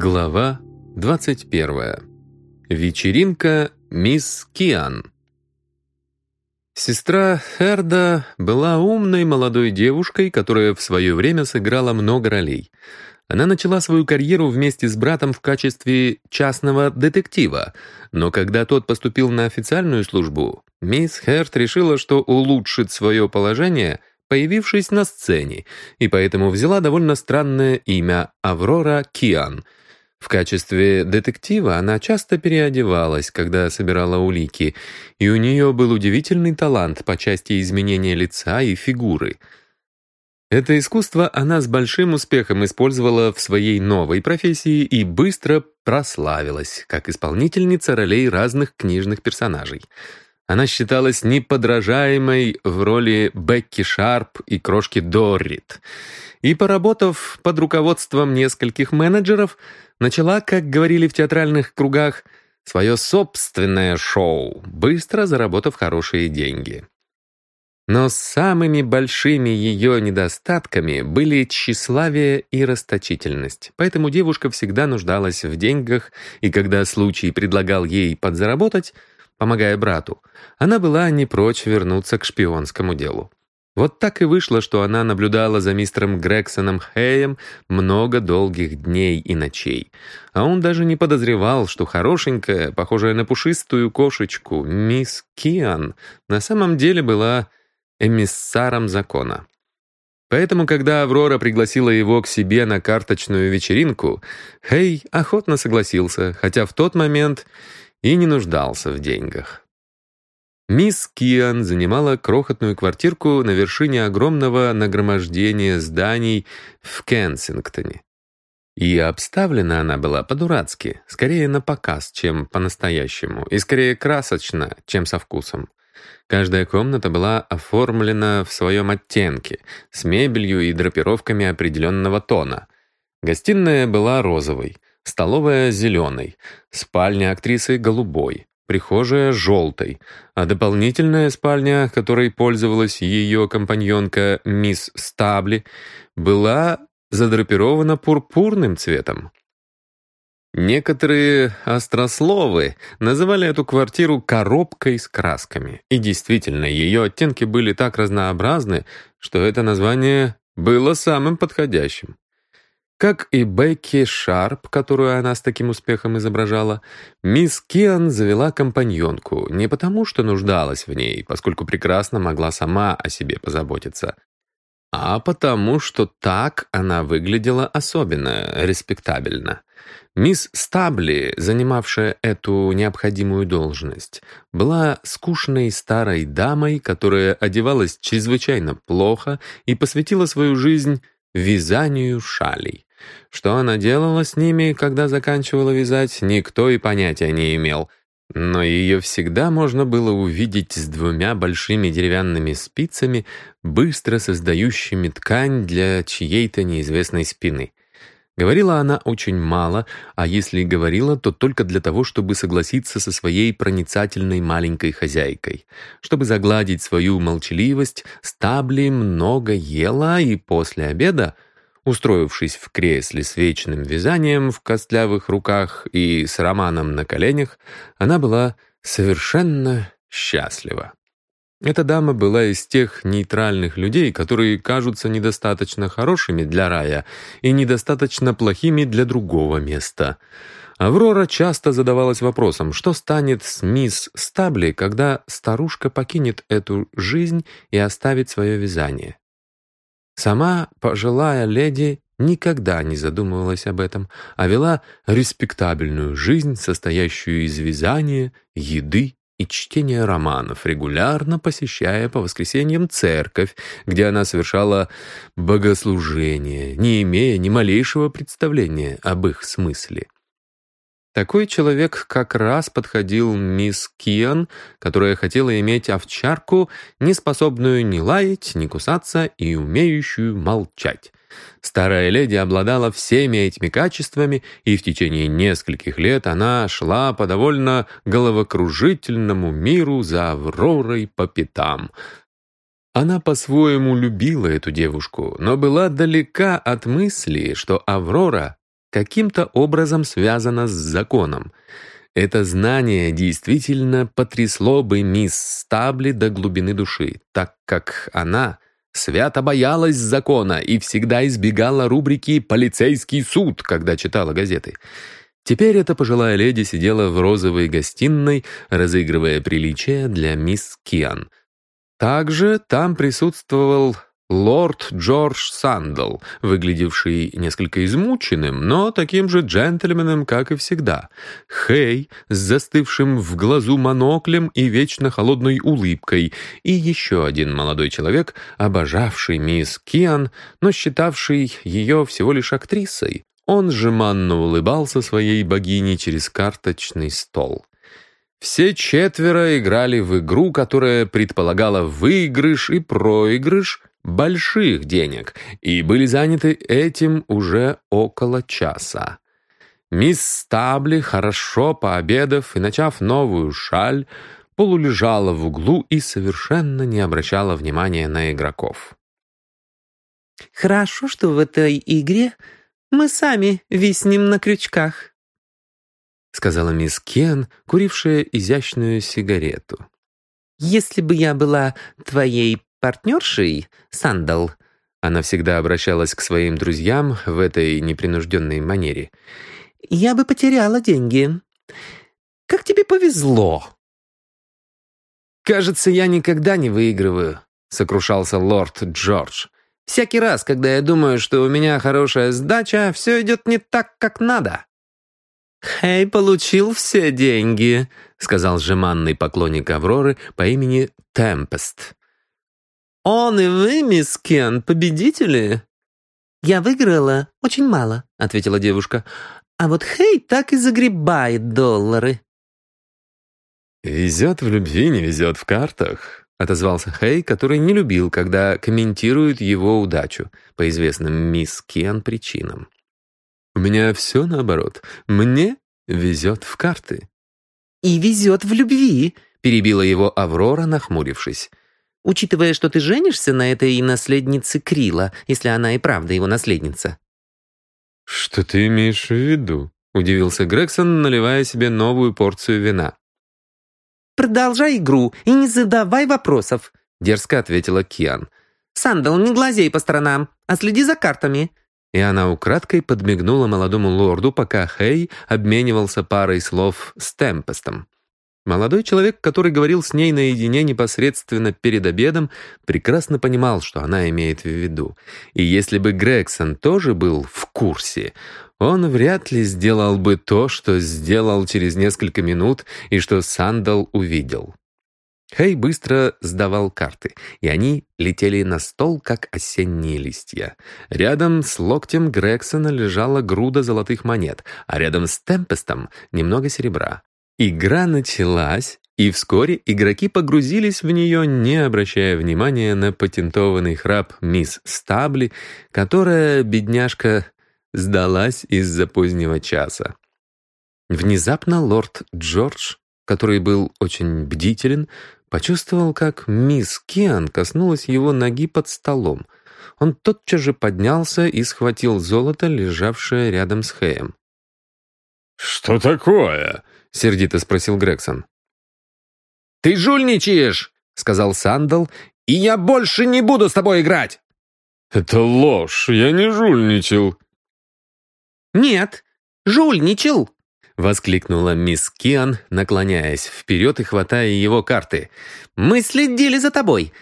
Глава 21. Вечеринка мисс Киан. Сестра Херда была умной молодой девушкой, которая в свое время сыграла много ролей. Она начала свою карьеру вместе с братом в качестве частного детектива, но когда тот поступил на официальную службу, мисс Херд решила, что улучшит свое положение, появившись на сцене, и поэтому взяла довольно странное имя Аврора Киан. В качестве детектива она часто переодевалась, когда собирала улики, и у нее был удивительный талант по части изменения лица и фигуры — это искусство она с большим успехом использовала в своей новой профессии и быстро прославилась, как исполнительница ролей разных книжных персонажей. Она считалась неподражаемой в роли Бекки Шарп и крошки Доррит. И, поработав под руководством нескольких менеджеров, начала, как говорили в театральных кругах, свое собственное шоу, быстро заработав хорошие деньги. Но самыми большими ее недостатками были тщеславие и расточительность. Поэтому девушка всегда нуждалась в деньгах, и когда случай предлагал ей подзаработать, помогая брату, она была не прочь вернуться к шпионскому делу. Вот так и вышло, что она наблюдала за мистером Грексоном Хэем много долгих дней и ночей. А он даже не подозревал, что хорошенькая, похожая на пушистую кошечку, мисс Киан на самом деле была эмиссаром закона. Поэтому, когда Аврора пригласила его к себе на карточную вечеринку, Хей охотно согласился, хотя в тот момент и не нуждался в деньгах. Мисс Киан занимала крохотную квартирку на вершине огромного нагромождения зданий в Кенсингтоне. И обставлена она была по-дурацки, скорее на показ, чем по-настоящему, и скорее красочно, чем со вкусом. Каждая комната была оформлена в своем оттенке, с мебелью и драпировками определенного тона. Гостиная была розовой, столовая — зеленой, спальня актрисы — голубой, прихожая — желтой, а дополнительная спальня, которой пользовалась ее компаньонка мисс Стабли, была задрапирована пурпурным цветом. Некоторые острословы называли эту квартиру «коробкой с красками». И действительно, ее оттенки были так разнообразны, что это название было самым подходящим. Как и Бекки Шарп, которую она с таким успехом изображала, мисс Киан завела компаньонку не потому, что нуждалась в ней, поскольку прекрасно могла сама о себе позаботиться, а потому, что так она выглядела особенно респектабельно. Мисс Стабли, занимавшая эту необходимую должность, была скучной старой дамой, которая одевалась чрезвычайно плохо и посвятила свою жизнь вязанию шалей. Что она делала с ними, когда заканчивала вязать, никто и понятия не имел. Но ее всегда можно было увидеть с двумя большими деревянными спицами, быстро создающими ткань для чьей-то неизвестной спины. Говорила она очень мало, а если и говорила, то только для того, чтобы согласиться со своей проницательной маленькой хозяйкой. Чтобы загладить свою молчаливость, Стабли много ела и после обеда, устроившись в кресле с вечным вязанием в костлявых руках и с романом на коленях, она была совершенно счастлива. Эта дама была из тех нейтральных людей, которые кажутся недостаточно хорошими для рая и недостаточно плохими для другого места. Аврора часто задавалась вопросом, что станет с мисс Стабли, когда старушка покинет эту жизнь и оставит свое вязание. Сама пожилая леди никогда не задумывалась об этом, а вела респектабельную жизнь, состоящую из вязания, еды и чтения романов, регулярно посещая по воскресеньям церковь, где она совершала богослужение, не имея ни малейшего представления об их смысле. Такой человек как раз подходил мисс Киан, которая хотела иметь овчарку, не способную ни лаять, ни кусаться и умеющую молчать. Старая леди обладала всеми этими качествами, и в течение нескольких лет она шла по довольно головокружительному миру за Авророй по пятам. Она по-своему любила эту девушку, но была далека от мысли, что Аврора каким-то образом связано с законом. Это знание действительно потрясло бы мисс Стабли до глубины души, так как она свято боялась закона и всегда избегала рубрики «Полицейский суд», когда читала газеты. Теперь эта пожилая леди сидела в розовой гостиной, разыгрывая приличия для мисс Киан. Также там присутствовал лорд Джордж Сандл, выглядевший несколько измученным, но таким же джентльменом, как и всегда. Хей с застывшим в глазу моноклем и вечно холодной улыбкой, и еще один молодой человек, обожавший мисс Киан, но считавший ее всего лишь актрисой. Он жеманно улыбался своей богине через карточный стол. Все четверо играли в игру, которая предполагала выигрыш и проигрыш больших денег, и были заняты этим уже около часа. Мисс Стабли, хорошо пообедав и начав новую шаль, полулежала в углу и совершенно не обращала внимания на игроков. «Хорошо, что в этой игре мы сами виснем на крючках», сказала мисс Кен, курившая изящную сигарету. «Если бы я была твоей партнершей, Сандал, она всегда обращалась к своим друзьям в этой непринужденной манере, я бы потеряла деньги. Как тебе повезло!» «Кажется, я никогда не выигрываю», — сокрушался лорд Джордж. «Всякий раз, когда я думаю, что у меня хорошая сдача, все идет не так, как надо». «Хей получил все деньги», — сказал жеманный поклонник Авроры по имени Темпест. «Он и вы, мисс Кен, победители?» «Я выиграла очень мало», — ответила девушка. «А вот Хей так и загребает доллары». «Везет в любви, не везет в картах», — отозвался Хей, который не любил, когда комментируют его удачу по известным мисс Кен причинам. У меня все наоборот. Мне везет в карты». «И везет в любви», — перебила его Аврора, нахмурившись. «Учитывая, что ты женишься на этой наследнице Крила, если она и правда его наследница». «Что ты имеешь в виду?» — удивился Грегсон, наливая себе новую порцию вина. «Продолжай игру и не задавай вопросов», — дерзко ответила Киан. «Сандал, не глазей по сторонам, а следи за картами. И она украдкой подмигнула молодому лорду, пока Хей обменивался парой слов с Темпестом. Молодой человек, который говорил с ней наедине непосредственно перед обедом, прекрасно понимал, что она имеет в виду. И если бы Грегсон тоже был в курсе, он вряд ли сделал бы то, что сделал через несколько минут и что Сандал увидел. Хей быстро сдавал карты, и они летели на стол, как осенние листья. Рядом с локтем Грексона лежала груда золотых монет, а рядом с Темпестом немного серебра. Игра началась, и вскоре игроки погрузились в нее, не обращая внимания на патентованный храп мисс Стабли, которая, бедняжка, сдалась из-за позднего часа. Внезапно лорд Джордж, который был очень бдителен, Почувствовал, как мисс Киан коснулась его ноги под столом. Он тотчас же поднялся и схватил золото, лежавшее рядом с Хэем. «Что такое?» — сердито спросил Грегсон. «Ты жульничаешь!» — сказал Сандал. «И я больше не буду с тобой играть!» «Это ложь, я не жульничал». «Нет, жульничал!» Воскликнула мисс Киан, наклоняясь вперед и хватая его карты. «Мы следили за тобой!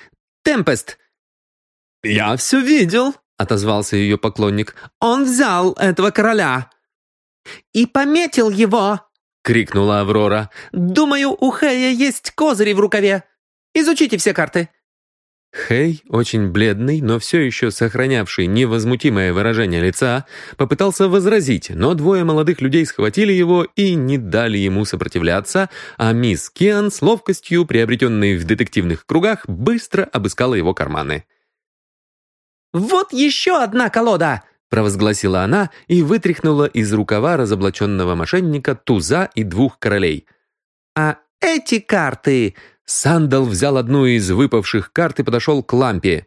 Темпест!» «Я все видел!» — отозвался ее поклонник. «Он взял этого короля!» «И пометил его!» — крикнула Аврора. «Думаю, у Хэя есть козыри в рукаве! Изучите все карты!» Хей, очень бледный, но все еще сохранявший невозмутимое выражение лица, попытался возразить, но двое молодых людей схватили его и не дали ему сопротивляться, а мисс Киан с ловкостью, приобретенной в детективных кругах, быстро обыскала его карманы. «Вот еще одна колода!» — провозгласила она и вытряхнула из рукава разоблаченного мошенника туза и двух королей. «А эти карты Сандал взял одну из выпавших карт и подошел к лампе.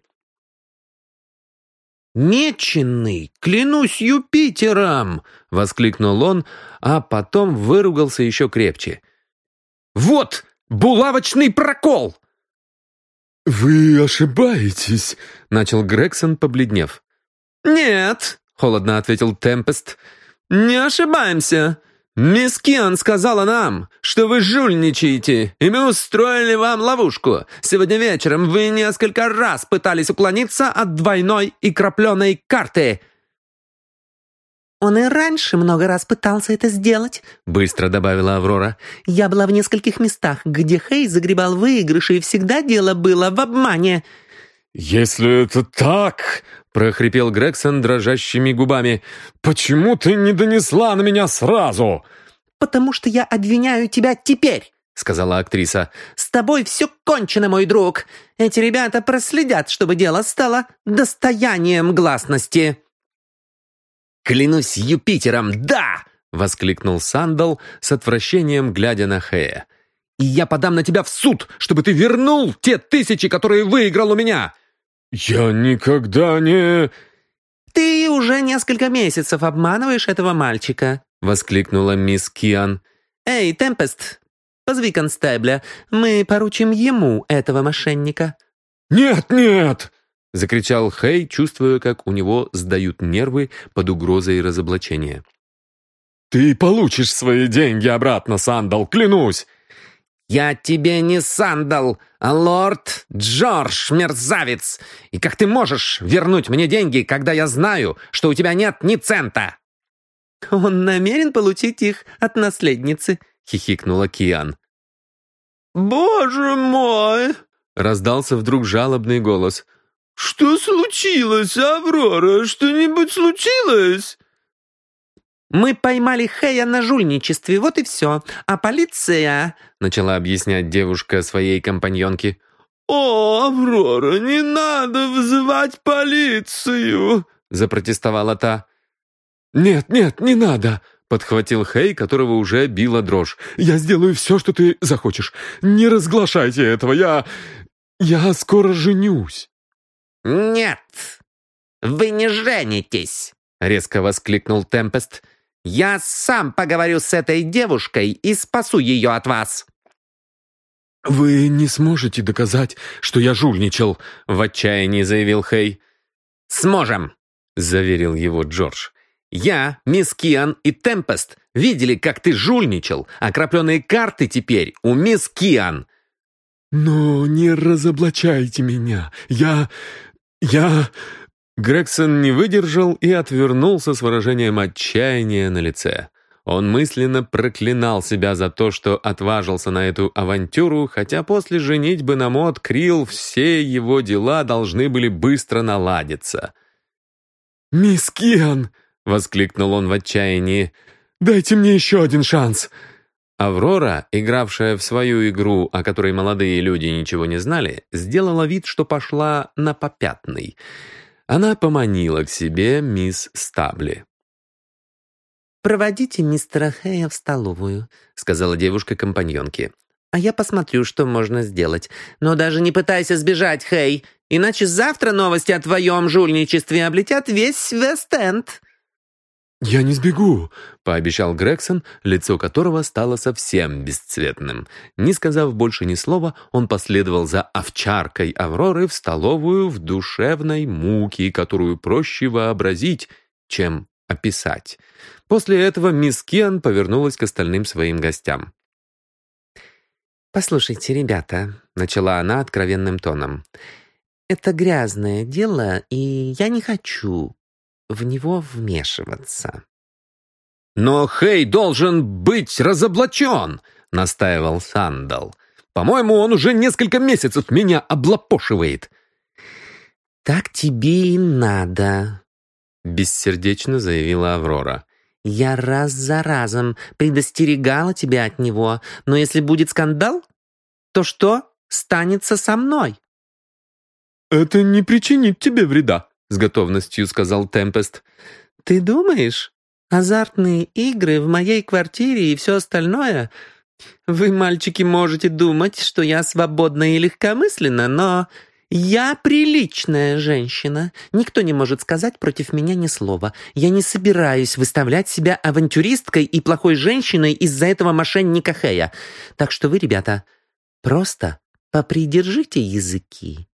«Меченый! Клянусь Юпитером!» — воскликнул он, а потом выругался еще крепче. «Вот булавочный прокол!» «Вы ошибаетесь», — начал Грегсон, побледнев. «Нет», — холодно ответил Темпест, — «не ошибаемся. «Мисс Киан сказала нам, что вы жульничаете, и мы устроили вам ловушку. Сегодня вечером вы несколько раз пытались уклониться от двойной и крапленой карты». «Он и раньше много раз пытался это сделать», — быстро добавила Аврора. «Я была в нескольких местах, где Хей загребал выигрыши, и всегда дело было в обмане». «Если это так, — прохрипел Грегсон дрожащими губами. «Почему ты не донесла на меня сразу?» «Потому что я обвиняю тебя теперь», — сказала актриса. «С тобой все кончено, мой друг. Эти ребята проследят, чтобы дело стало достоянием гласности». «Клянусь Юпитером, да!» — воскликнул Сандал с отвращением, глядя на Хэя. «И я подам на тебя в суд, чтобы ты вернул те тысячи, которые выиграл у меня!» «Я никогда не...» «Ты уже несколько месяцев обманываешь этого мальчика», — воскликнула мисс Киан. «Эй, Темпест, позови констебля, мы поручим ему этого мошенника». «Нет, нет!» — закричал Хей, чувствуя, как у него сдают нервы под угрозой разоблачения. «Ты получишь свои деньги обратно, Сандал, клянусь! «Я тебе не Сандал, а лорд Джордж, мерзавец! И как ты можешь вернуть мне деньги, когда я знаю, что у тебя нет ни цента?» «Он намерен получить их от наследницы», — хихикнула Киан. «Боже мой!» — раздался вдруг жалобный голос. «Что случилось, Аврора? Что-нибудь случилось?» «Мы поймали Хэя на жульничестве, вот и все. А полиция...» — начала объяснять девушка своей компаньонке. «О, Аврора, не надо вызывать полицию!» — запротестовала та. «Нет, нет, не надо!» — подхватил Хэй, которого уже била дрожь. «Я сделаю все, что ты захочешь. Не разглашайте этого, я... я скоро женюсь». «Нет, вы не женитесь!» — резко воскликнул Темпест. Я сам поговорю с этой девушкой и спасу ее от вас!» «Вы не сможете доказать, что я жульничал», — в отчаянии заявил Хей. «Сможем», — заверил его Джордж. «Я, мисс Киан и Темпест видели, как ты жульничал, крапленые карты теперь у мисс Киан». «Но не разоблачайте меня. Я... я...» Грегсон не выдержал и отвернулся с выражением отчаяния на лице. Он мысленно проклинал себя за то, что отважился на эту авантюру, хотя после женитьбы на Мод Крилл все его дела должны были быстро наладиться. «Мисс Киан!» — воскликнул он в отчаянии. «Дайте мне еще один шанс!» Аврора, игравшая в свою игру, о которой молодые люди ничего не знали, сделала вид, что пошла на попятный — она поманила к себе мисс Стабли. «Проводите мистера Хэя в столовую», — сказала девушка компаньонке. «А я посмотрю, что можно сделать. Но даже не пытайся сбежать, Хэй, иначе завтра новости о твоем жульничестве облетят весь Вест-Энд». «Я не сбегу», — пообещал Грегсон, лицо которого стало совсем бесцветным. Не сказав больше ни слова, он последовал за овчаркой Авроры в столовую в душевной муке, которую проще вообразить, чем описать. После этого мисс Киан повернулась к остальным своим гостям. «Послушайте, ребята», — начала она откровенным тоном, — «это грязное дело, и я не хочу, в него вмешиваться. «Но Хей должен быть разоблачен!» — настаивал Сандал. «По-моему, он уже несколько месяцев меня облапошивает». «Так тебе и надо», — бессердечно заявила Аврора. «Я раз за разом предостерегала тебя от него, но если будет скандал, то что станется со мной?» «Это не причинит тебе вреда», — с готовностью сказал Темпест. «Ты думаешь? Азартные игры в моей квартире и все остальное? Вы, мальчики, можете думать, что я свободна и легкомысленна, но «Я приличная женщина. Никто не может сказать против меня ни слова. Я не собираюсь выставлять себя авантюристкой и плохой женщиной из-за этого мошенника Хэя. Так что вы, ребята, просто попридержите языки».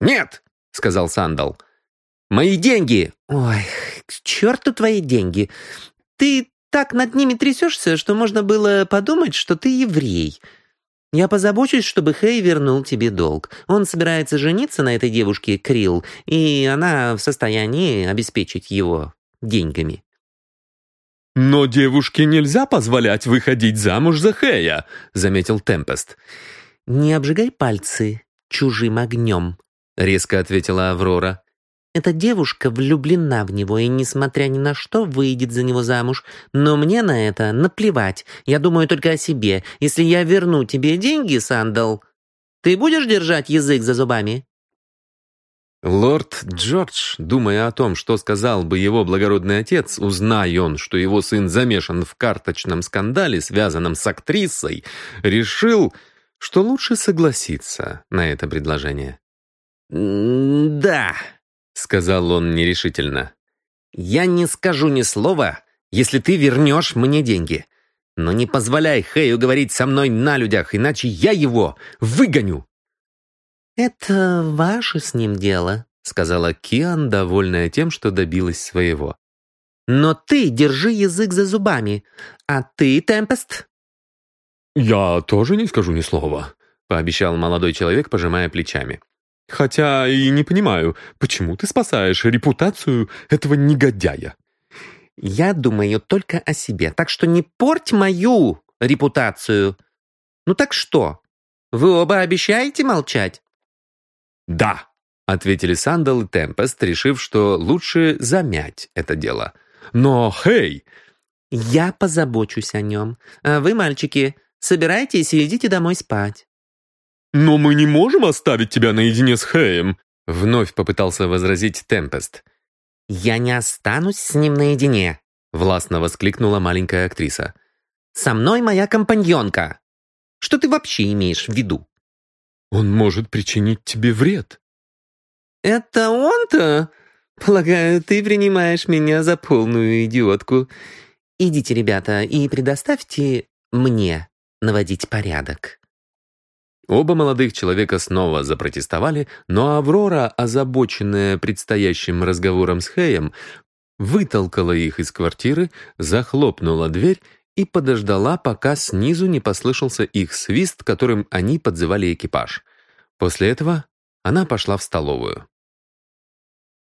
«Нет!» — сказал Сандал. «Мои деньги!» «Ой, к черту твои деньги! Ты так над ними трясешься, что можно было подумать, что ты еврей». Я позабочусь, чтобы Хей вернул тебе долг. Он собирается жениться на этой девушке Крил, и она в состоянии обеспечить его деньгами». «Но девушке нельзя позволять выходить замуж за Хэя», — заметил Темпест. «Не обжигай пальцы чужим огнем», — резко ответила Аврора. Эта девушка влюблена в него и, несмотря ни на что, выйдет за него замуж. Но мне на это наплевать. Я думаю только о себе. Если я верну тебе деньги, Сандал, ты будешь держать язык за зубами?» Лорд Джордж, думая о том, что сказал бы его благородный отец, узнай он, что его сын замешан в карточном скандале, связанном с актрисой, решил, что лучше согласиться на это предложение. «Да», — сказал он нерешительно. «Я не скажу ни слова, если ты вернешь мне деньги. Но не позволяй Хэю говорить со мной на людях, иначе я его выгоню». «Это ваше с ним дело», — сказала Киан, довольная тем, что добилась своего. «Но ты держи язык за зубами. А ты, Темпест?» «Я тоже не скажу ни слова», — пообещал молодой человек, пожимая плечами. Хотя и не понимаю, почему ты спасаешь репутацию этого негодяя?» «Я думаю только о себе, так что не порть мою репутацию. Ну так что, вы оба обещаете молчать?» «Да», — ответили Сандал и Темпест, решив, что лучше замять это дело. «Но, хей!» «Я позабочусь о нем. А вы, мальчики, собирайтесь и идите домой спать». «Но мы не можем оставить тебя наедине с Хэем», — вновь попытался возразить Темпест. «Я не останусь с ним наедине», — властно воскликнула маленькая актриса. «Со мной моя компаньонка. Что ты вообще имеешь в виду?» «Он может причинить тебе вред». «Это он-то? Полагаю, ты принимаешь меня за полную идиотку. Идите, ребята, и предоставьте мне наводить порядок». Оба молодых человека снова запротестовали, но Аврора, озабоченная предстоящим разговором с Хэем, вытолкала их из квартиры, захлопнула дверь и подождала, пока снизу не послышался их свист, которым они подзывали экипаж. После этого она пошла в столовую.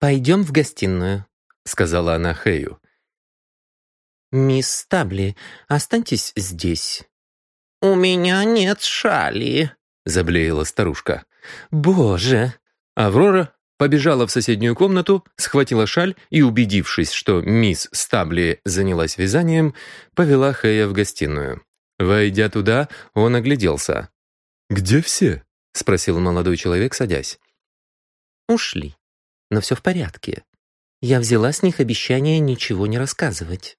«Пойдем в гостиную», — сказала она Хэю. «Мисс Стабли, останьтесь здесь». «У меня нет шали», — заблеяла старушка. «Боже!» Аврора побежала в соседнюю комнату, схватила шаль и, убедившись, что мисс Стабли занялась вязанием, повела Хэя в гостиную. Войдя туда, он огляделся. «Где все?» — спросил молодой человек, садясь. «Ушли. Но все в порядке. Я взяла с них обещание ничего не рассказывать».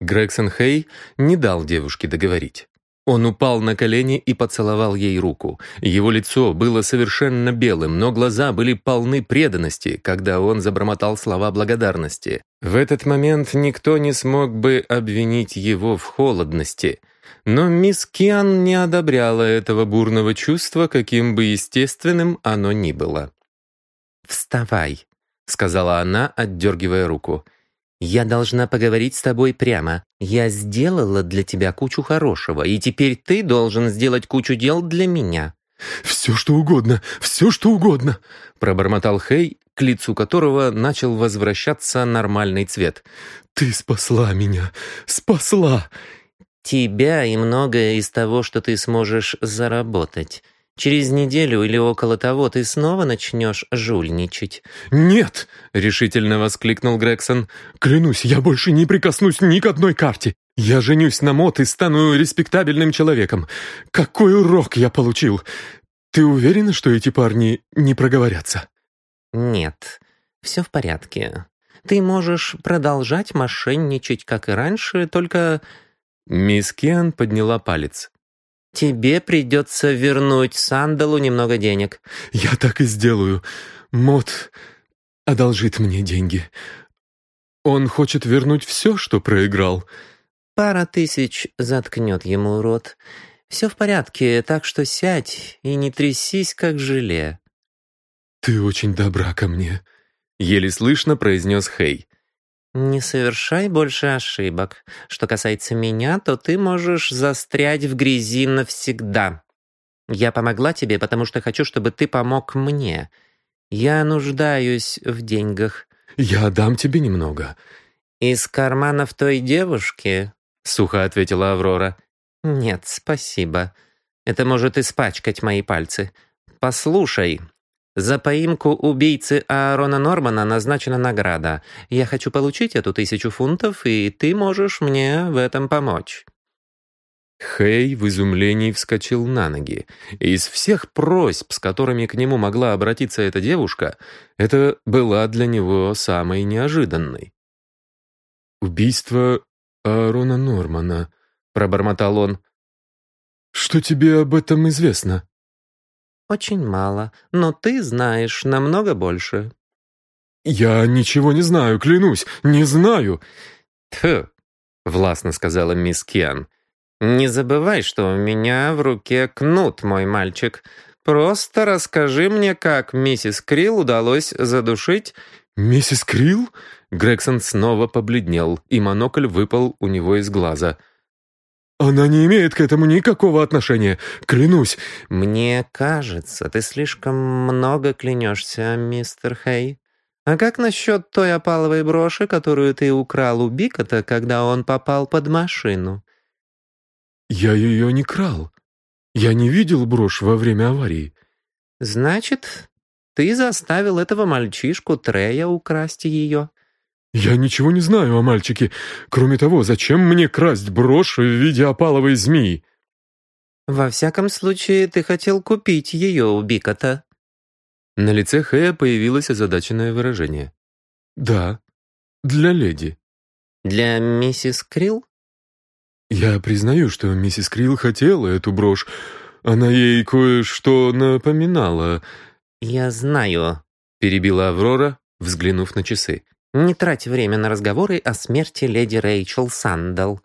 Грегсон Хэй не дал девушке договорить. Он упал на колени и поцеловал ей руку. Его лицо было совершенно белым, но глаза были полны преданности, когда он забормотал слова благодарности. В этот момент никто не смог бы обвинить его в холодности. Но мисс Киан не одобряла этого бурного чувства, каким бы естественным оно ни было. «Вставай», — сказала она, отдергивая руку. «Я должна поговорить с тобой прямо. Я сделала для тебя кучу хорошего, и теперь ты должен сделать кучу дел для меня». «Все, что угодно, все, что угодно», — пробормотал Хей, к лицу которого начал возвращаться нормальный цвет. «Ты спасла меня, спасла!» «Тебя и многое из того, что ты сможешь заработать. Через неделю или около того ты снова начнешь жульничать». «Нет!» — решительно воскликнул Грегсон. «Клянусь, я больше не прикоснусь ни к одной карте. Я женюсь на Мот и стану респектабельным человеком. Какой урок я получил! Ты уверена, что эти парни не проговорятся?» «Нет, все в порядке. Ты можешь продолжать мошенничать, как и раньше, только...» Мисс Киан подняла палец. Тебе придется вернуть Сандалу немного денег. Я так и сделаю. Мот одолжит мне деньги. Он хочет вернуть все, что проиграл. Пара тысяч заткнет ему рот. Все в порядке, так что сядь и не трясись, как желе. «Ты очень добра ко мне», — еле слышно произнес Хей. «Не совершай больше ошибок. Что касается меня, то ты можешь застрять в грязи навсегда. Я помогла тебе, потому что хочу, чтобы ты помог мне. Я нуждаюсь в деньгах». «Я дам тебе немного». «Из карманов той девушки?» — сухо ответила Аврора. «Нет, спасибо. Это может испачкать мои пальцы. Послушай, за поимку убийцы Аарона Нормана назначена награда. Я хочу получить эту тысячу фунтов, и ты можешь мне в этом помочь». Хей в изумлении вскочил на ноги. Из всех просьб, с которыми к нему могла обратиться эта девушка, это была для него самой неожиданной. «Убийство Аарона Нормана», — пробормотал он. «Что тебе об этом известно?» «Очень мало, но ты знаешь намного больше». «Я ничего не знаю, клянусь, не знаю!» «Тьфу!» — властно сказала мисс Киан. «Не забывай, что у меня в руке кнут, мой мальчик. Просто расскажи мне, как миссис Крилл удалось задушить...» «Миссис Крилл?» Грегсон снова побледнел, и монокль выпал у него из глаза. «Она не имеет к этому никакого отношения, клянусь!» «Мне кажется, ты слишком много клянешься, мистер Хей. А как насчет той опаловой броши, которую ты украл у Бикота, когда он попал под машину?» «Я ее не крал. Я не видел брошь во время аварии». «Значит, ты заставил этого мальчишку Трея украсть ее?» «Я ничего не знаю о мальчике. Кроме того, зачем мне красть брошь в виде опаловой змеи?» «Во всяком случае, ты хотел купить ее у Бикота». На лице Хэя появилось озадаченное выражение. «Да, для леди». «Для миссис Крилл?» «Я признаю, что миссис Крилл хотела эту брошь. Она ей кое-что напоминала». «Я знаю», — перебила Аврора, взглянув на часы. Не трать время на разговоры о смерти леди Рэйчел Сандал.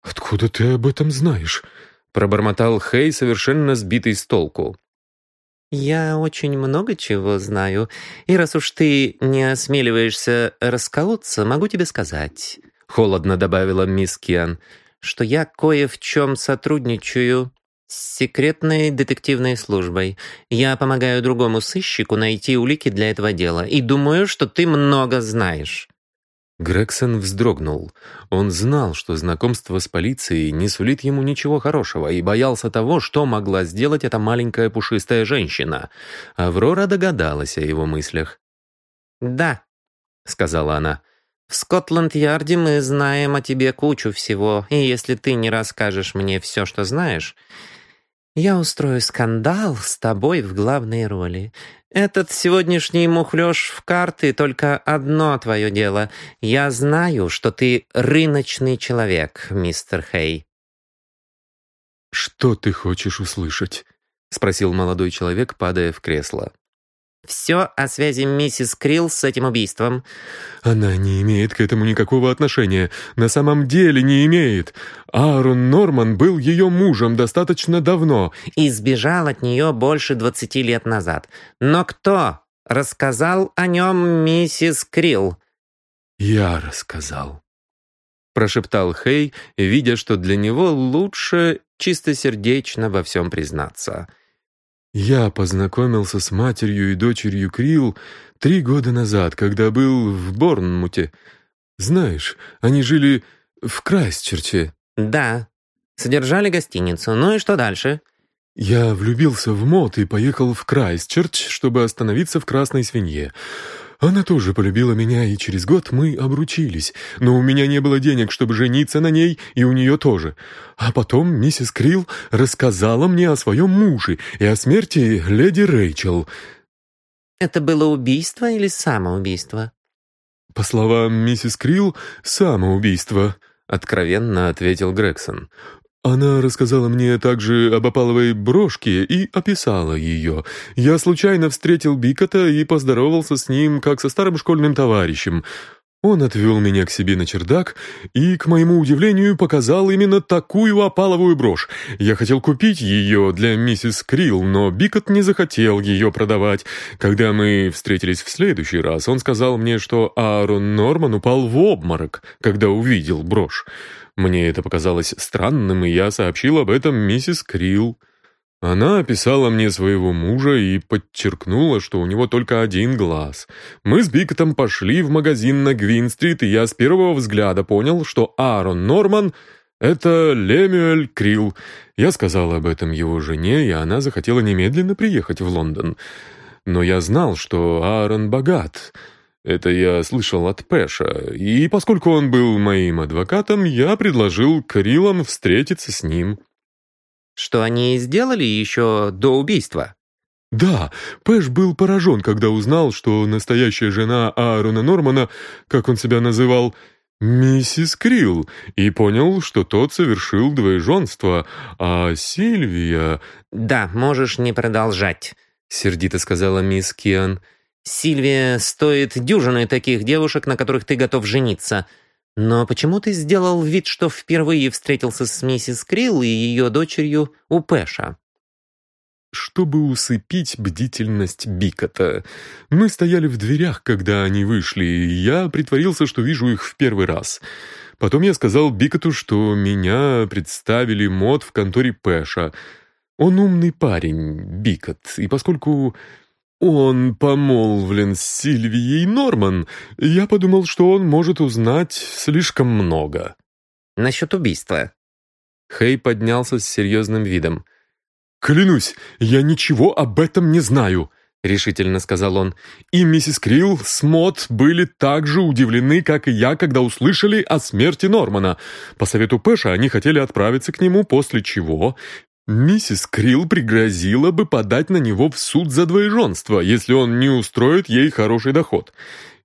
«Откуда ты об этом знаешь?» — пробормотал Хей, совершенно сбитый с толку. «Я очень много чего знаю, и раз уж ты не осмеливаешься расколоться, могу тебе сказать», — холодно добавила мисс Киан, «что я кое в чем сотрудничаю с секретной детективной службой. Я помогаю другому сыщику найти улики для этого дела, и думаю, что ты много знаешь». Грегсон вздрогнул. Он знал, что знакомство с полицией не сулит ему ничего хорошего, и боялся того, что могла сделать эта маленькая пушистая женщина. Аврора догадалась о его мыслях. «Да», — сказала она, — «в Скотланд-Ярде мы знаем о тебе кучу всего, и если ты не расскажешь мне все, что знаешь, я устрою скандал с тобой в главной роли. Этот сегодняшний мухлёж в карты — только одно твое дело. Я знаю, что ты рыночный человек, мистер Хей». «Что ты хочешь услышать?» — спросил молодой человек, падая в кресло. «Все о связи миссис Крилл с этим убийством». «Она не имеет к этому никакого отношения. На самом деле не имеет. Аарон Норман был ее мужем достаточно давно». «И сбежал от нее больше двадцати лет назад. Но кто рассказал о нем миссис Крилл?» «Я рассказал», — прошептал Хей, видя, что для него лучше чистосердечно во всем признаться. Я познакомился с матерью и дочерью Крилл три года назад, когда был в Борнмуте. Знаешь, они жили в Крайстчерче. Да, содержали гостиницу. Ну и что дальше? Я влюбился в Мот и поехал в Крайстчерч, чтобы остановиться в Красной Свинье. Она тоже полюбила меня, и через год мы обручились. Но у меня не было денег, чтобы жениться на ней, и у нее тоже. А потом миссис Крилл рассказала мне о своем муже и о смерти леди Рэйчел. Это было убийство или самоубийство? По словам миссис Крилл, самоубийство, откровенно ответил Грегсон. Она рассказала мне также об опаловой брошке и описала ее. Я случайно встретил Бикота и поздоровался с ним, как со старым школьным товарищем. Он отвел меня к себе на чердак и, к моему удивлению, показал именно такую опаловую брошь. Я хотел купить ее для миссис Крилл, но Бикот не захотел ее продавать. Когда мы встретились в следующий раз, он сказал мне, что Аарон Норман упал в обморок, когда увидел брошь. Мне это показалось странным, и я сообщил об этом миссис Крилл. Она описала мне своего мужа и подчеркнула, что у него только один глаз. Мы с Бикотом пошли в магазин на Гвин-стрит, и я с первого взгляда понял, что Аарон Норман — это Лемюэль Крилл. Я сказал об этом его жене, и она захотела немедленно приехать в Лондон. Но я знал, что Аарон богат — это я слышал от Пэша, и поскольку он был моим адвокатом, я предложил Крилам встретиться с ним. Что они сделали еще до убийства? Да, Пэш был поражен, когда узнал, что настоящая жена Аарона Нормана, как он себя называл, миссис Крилл, и понял, что тот совершил двоеженство, а Сильвия... «Да, можешь не продолжать», — сердито сказала мисс Киан. Сильвия стоит дюжины таких девушек, на которых ты готов жениться. Но почему ты сделал вид, что впервые встретился с миссис Крилл и ее дочерью у Пэша?» Чтобы усыпить бдительность Бикота. Мы стояли в дверях, когда они вышли, и я притворился, что вижу их в первый раз. Потом я сказал Бикоту, что меня представили мод в конторе Пэша. Он умный парень, Бикот, и поскольку «Он помолвлен с Сильвией Норман. Я подумал, что он может узнать слишком много». «Насчет убийства». Хей поднялся с серьезным видом. «Клянусь, я ничего об этом не знаю», — решительно сказал он. «И миссис Крилл с Мот были так же удивлены, как и я, когда услышали о смерти Нормана. По совету Пэша они хотели отправиться к нему, после чего Миссис Крилл пригрозила бы подать на него в суд за двоеженство, если он не устроит ей хороший доход.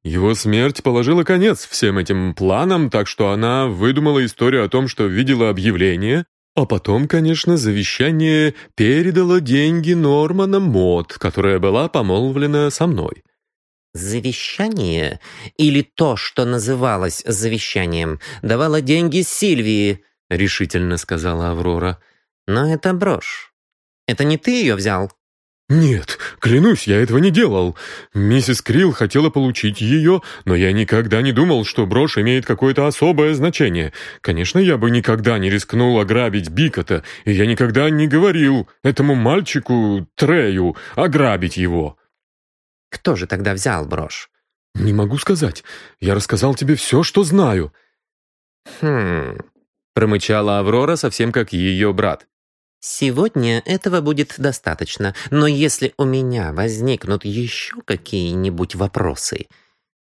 Его смерть положила конец всем этим планам, так что она выдумала историю о том, что видела объявление, а потом, конечно, завещание передало деньги Нормана Мот, которая была помолвлена со мной. «Завещание или то, что называлось завещанием, давало деньги Сильвии», — решительно сказала Аврора. Но это брошь. Это не ты ее взял?» «Нет, клянусь, я этого не делал. Миссис Крилл хотела получить ее, но я никогда не думал, что брошь имеет какое-то особое значение. Конечно, я бы никогда не рискнул ограбить Бикота, и я никогда не говорил этому мальчику, Трею, ограбить его». «Кто же тогда взял брошь?» «Не могу сказать. Я рассказал тебе все, что знаю». «Хм...» промычала Аврора, совсем как ее брат. Сегодня этого будет достаточно, но если у меня возникнут еще какие-нибудь вопросы,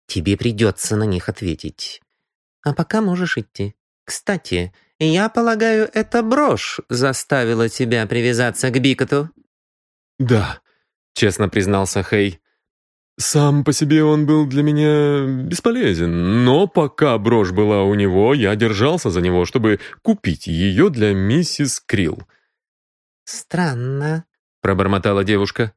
тебе придется на них ответить. А пока можешь идти. Кстати, я полагаю, эта брошь заставила тебя привязаться к Бикоту? Да, честно признался Хей. Сам по себе он был для меня бесполезен, но пока брошь была у него, я держался за него, чтобы купить ее для миссис Крилл. «Странно», — пробормотала девушка.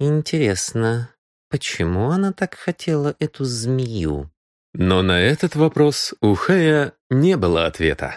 «Интересно, почему она так хотела эту змею?» Но на этот вопрос у Хэя не было ответа.